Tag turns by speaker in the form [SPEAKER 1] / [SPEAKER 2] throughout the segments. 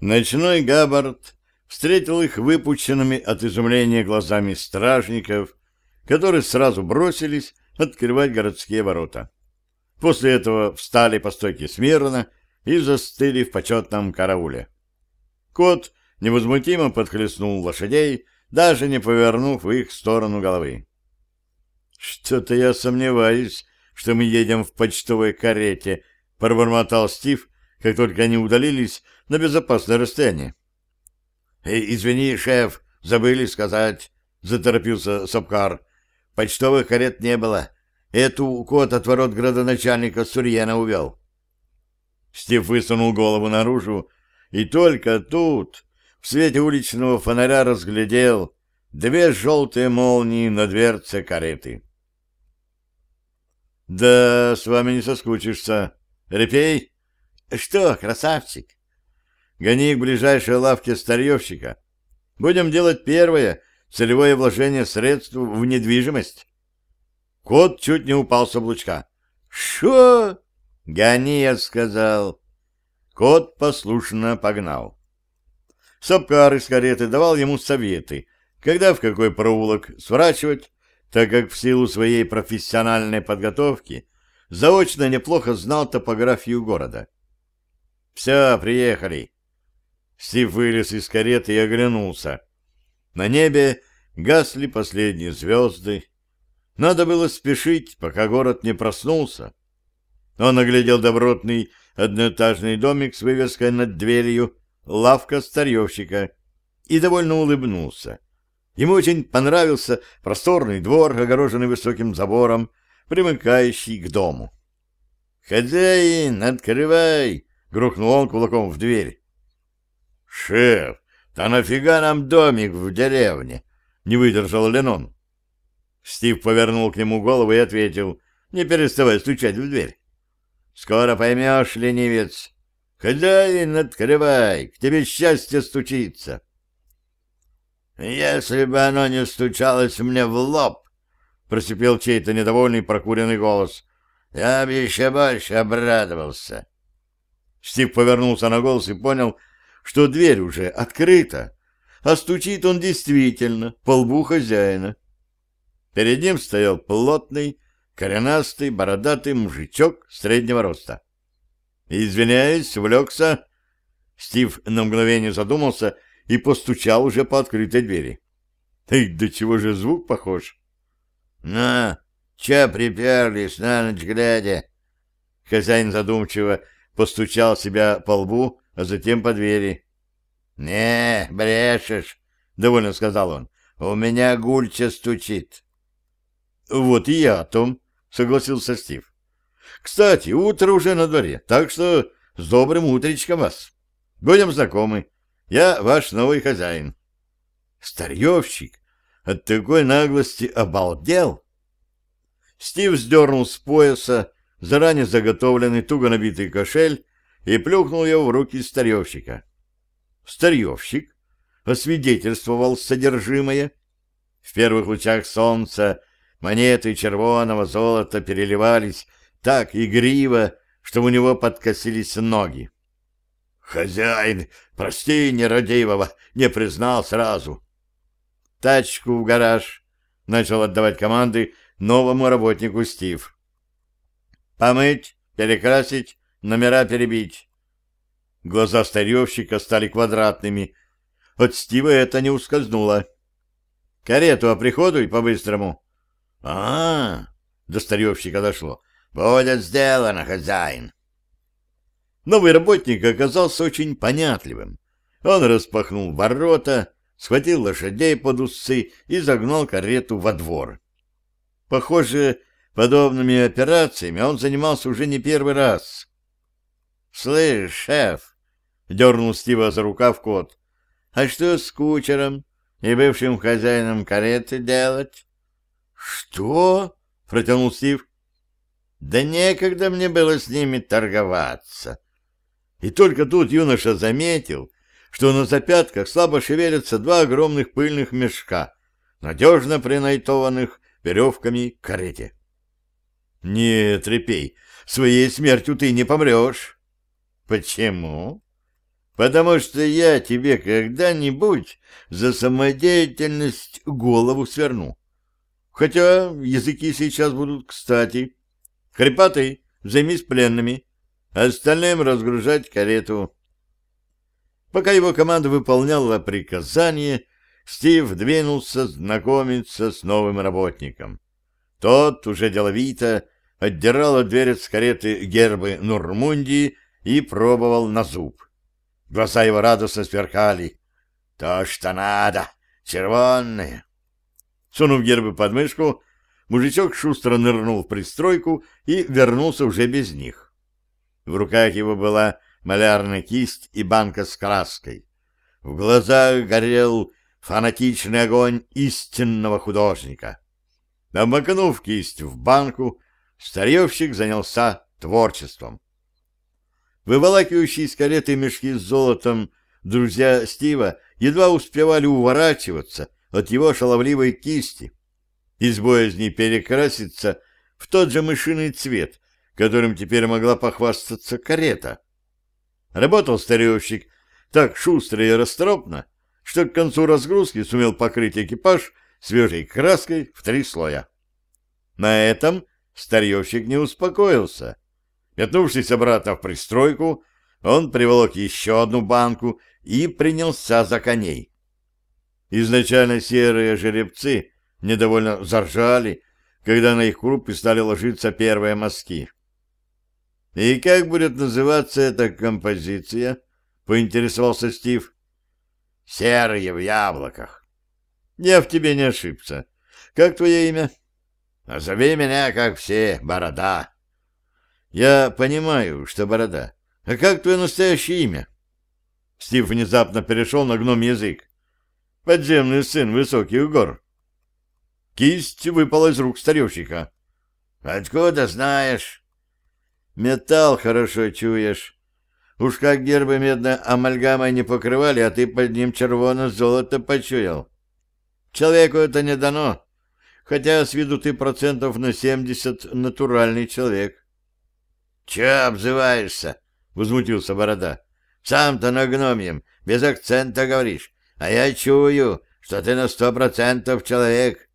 [SPEAKER 1] Ночной Габбард встретил их выпученными от изумления глазами стражников, которые сразу бросились открывать городские ворота. После этого встали по стойке смирно и застыли в почетном карауле. Кот невозмутимо подхлестнул лошадей, даже не повернув в их сторону головы. «Что-то я сомневаюсь, что мы едем в почтовой карете», — пробормотал Стив, как только они удалились на безопасное расстояние.
[SPEAKER 2] «Эй, извини, шеф, забыли сказать», — заторопился Сапкар. «Почтовых карет не было. Эту кот от ворот градоначальника Сурьена увел».
[SPEAKER 1] Стив высунул голову наружу, и только тут, в свете уличного фонаря, разглядел две желтые молнии на дверце кареты. «Да, с вами не соскучишься. Репей?»
[SPEAKER 2] «Что, красавчик?»
[SPEAKER 1] «Гони к ближайшей лавке старьевщика. Будем делать первое целевое вложение средств в недвижимость». Кот чуть не упал с облучка.
[SPEAKER 2] «Шо?»
[SPEAKER 1] «Гони», я сказал. Кот послушно погнал. Сапкар из кареты давал ему советы, когда в какой проулок сворачивать, так как в силу своей профессиональной подготовки заочно неплохо знал топографию города. «Все, приехали!» Стив вылез из кареты и оглянулся. На небе гасли последние звезды. Надо было спешить, пока город не проснулся. Он оглядел добротный одноэтажный домик с вывеской над дверью «Лавка старьевщика» и довольно улыбнулся. Ему очень понравился просторный двор, огороженный высоким забором, примыкающий к дому. «Хозяин, открывай!» — грохнул он кулаком в дверь.
[SPEAKER 2] «Шеф, да нафига нам домик в деревне?» — не выдержал Ленон.
[SPEAKER 1] Стив повернул к нему голову и ответил, не переставая стучать в дверь. Скоро поймешь, ленивец. Хозяин, открывай, к тебе счастье стучится.
[SPEAKER 2] Если бы оно не стучалось мне в лоб, просипел чей-то недовольный прокуренный голос, я бы еще больше обрадовался.
[SPEAKER 1] Стив повернулся на голос и понял, что дверь уже открыта, а стучит он действительно по лбу хозяина. Перед ним стоял плотный, коренастый, бородатый мужичок среднего роста. «Извиняюсь, влекся». Стив на мгновение задумался и постучал уже по открытой двери. «Эй, до чего же звук похож?»
[SPEAKER 2] «На, че приперлись на ночь глядя?»
[SPEAKER 1] Хозяин задумчиво постучал себя по лбу, а затем по двери.
[SPEAKER 2] «Не, брешешь», — довольно сказал он. «У меня гульча стучит».
[SPEAKER 1] «Вот и я о том», — согласился Стив. «Кстати, утро уже на дворе, так что с добрым утречком вас. Будем знакомы. Я ваш новый хозяин». Старьевщик от такой наглости обалдел. Стив сдернул с пояса заранее заготовленный туго набитый кошель и плюхнул его в руки старьевщика. Старьевщик освидетельствовал содержимое. В первых лучах солнца Монеты червоного золота переливались так игриво, что у него подкосились ноги. «Хозяин, прости нерадивого, не признал сразу». «Тачку в гараж», — начал отдавать команды новому работнику Стив. «Помыть, перекрасить, номера перебить». Глаза старьевщика стали квадратными. От Стива это не ускользнуло. «Карету оприходуй по-быстрому».
[SPEAKER 2] А, до старьевщика дошло. Будет сделано, хозяин.
[SPEAKER 1] Новый работник оказался очень понятливым. Он распахнул ворота, схватил лошадей под усы и загнал карету во двор. Похоже, подобными операциями он занимался уже не первый раз. — Слышь, шеф, — дернул Стива за рукав кот, — а что с кучером и бывшим хозяином кареты делать?
[SPEAKER 2] «Что?» — протянул Стив. «Да некогда мне было с ними торговаться».
[SPEAKER 1] И только тут юноша заметил, что на запятках слабо шевелятся два огромных пыльных мешка, надежно принайтованных веревками к карете. «Нет, Репей, своей смертью ты не помрешь». «Почему?» потому что я тебе когда-нибудь за самодеятельность голову сверну. Хотя языки сейчас будут кстати. Хрипатый, займись пленными, остальным разгружать карету. Пока его команда выполняла приказание, Стив двинулся знакомиться с новым работником. Тот уже деловито отдирал от двери с кареты гербы Нурмундии и пробовал на зуб. Глаза его радостно сверкали. «То, что надо! Червонные!» Сунув гербы под мышку, мужичок шустро нырнул в пристройку и вернулся уже без них. В руках его была малярная кисть и банка с краской. В глазах горел фанатичный огонь истинного художника. Обмакнув кисть в банку, старьевщик занялся творчеством. Выволакивающие из кареты мешки с золотом друзья Стива едва успевали уворачиваться от его шаловливой кисти, из боязни перекраситься в тот же мышиный цвет, которым теперь могла похвастаться карета. Работал старьевщик так шустро и расторопно, что к концу разгрузки сумел покрыть экипаж свежей краской в три слоя. На этом старьевщик не успокоился. Метнувшись обратно в пристройку, он приволок еще одну банку и принялся за коней. Изначально серые жеребцы недовольно заржали, когда на их крупы стали ложиться первые мазки. «И как будет называться эта композиция?» — поинтересовался Стив. «Серые в яблоках». «Я в тебе не ошибся. Как твое имя?» «Назови меня, как все, Борода». «Я понимаю, что Борода. А как твое настоящее имя?» Стив внезапно перешел на гном язык. «Подземный сын высоких гор». Кисть выпала из рук старевщика. «Откуда знаешь?» «Металл хорошо чуешь. Уж как гербы медной амальгамой не покрывали, а ты под ним червоно-золото почуял. Человеку это не дано, хотя с виду ты процентов на семьдесят натуральный человек». «Че обзываешься?» — возмутился Борода. «Сам-то на гномьем, без акцента говоришь, а я чую, что ты на сто процентов человек,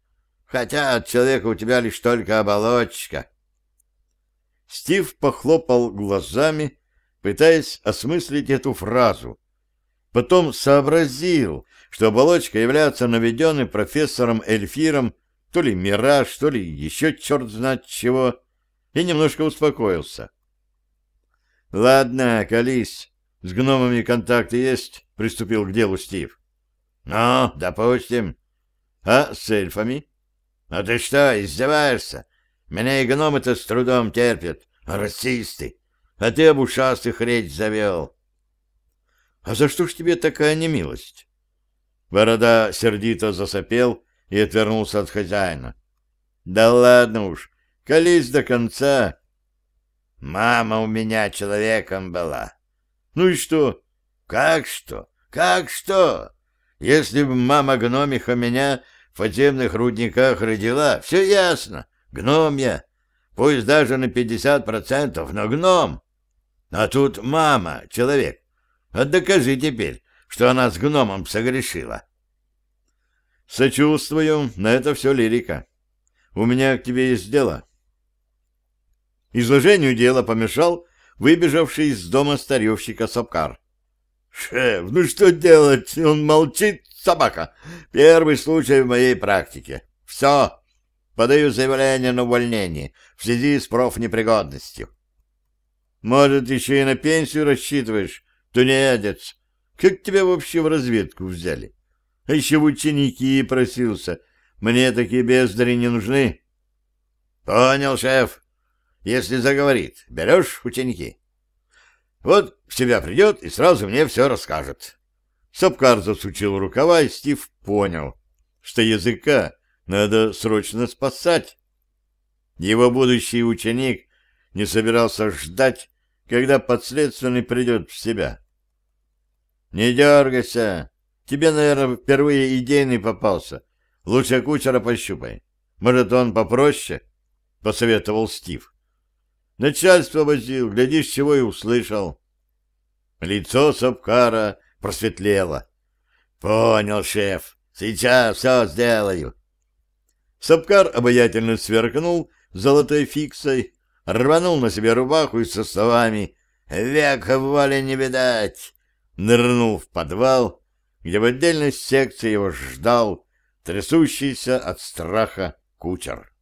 [SPEAKER 1] хотя от человека у тебя лишь только оболочка». Стив похлопал глазами, пытаясь осмыслить эту фразу. Потом сообразил, что оболочка является наведенной профессором Эльфиром то ли мираж, то ли еще черт знает чего, и немножко успокоился. «Ладно, колись, с гномами контакты есть?» — приступил к делу Стив. «Ну, допустим. А с эльфами?» «А ты что, издеваешься? Меня и гномы-то с трудом терпят, расисты, а ты об ушастых речь завел». «А за что ж тебе такая немилость?» Борода сердито засопел и отвернулся от хозяина. «Да ладно уж, колись до конца». «Мама у меня человеком была». «Ну и что?» «Как что? Как что? Если бы мама гномиха меня в подземных рудниках родила, все ясно. Гном я. Пусть даже на пятьдесят процентов, но гном. А тут мама, человек. А докажи теперь, что она с гномом согрешила. Сочувствую, но это все лирика. У меня к тебе есть дело. Изложению дела помешал выбежавший из дома старевщика Сапкар. «Шеф, ну что делать? Он молчит, собака. Первый случай в моей практике. Все. Подаю заявление на увольнение в связи с профнепригодностью». «Может, еще и на пенсию рассчитываешь, тунеядец? Как тебя вообще в разведку взяли? Еще в ученики просился. Мне такие бездари не нужны».
[SPEAKER 2] «Понял, шеф. Если заговорит, берешь ученики?» Вот в себя придет и сразу мне все расскажет.
[SPEAKER 1] Сапкар засучил рукава, и Стив понял, что языка надо срочно спасать. Его будущий ученик не собирался ждать, когда подследственный придет в себя. «Не дергайся. Тебе, наверное, впервые идейный попался. Лучше кучера пощупай. Может, он попроще?» — посоветовал Стив. Начальство возил, глядишь, чего и услышал. Лицо Сапкара просветлело. «Понял, шеф. Сейчас все сделаю». Сапкар обаятельно сверкнул золотой фиксой, рванул на себе рубаху и со словами «Века воли не видать!» нырнул в подвал, где в отдельной секции его ждал трясущийся от страха кучер.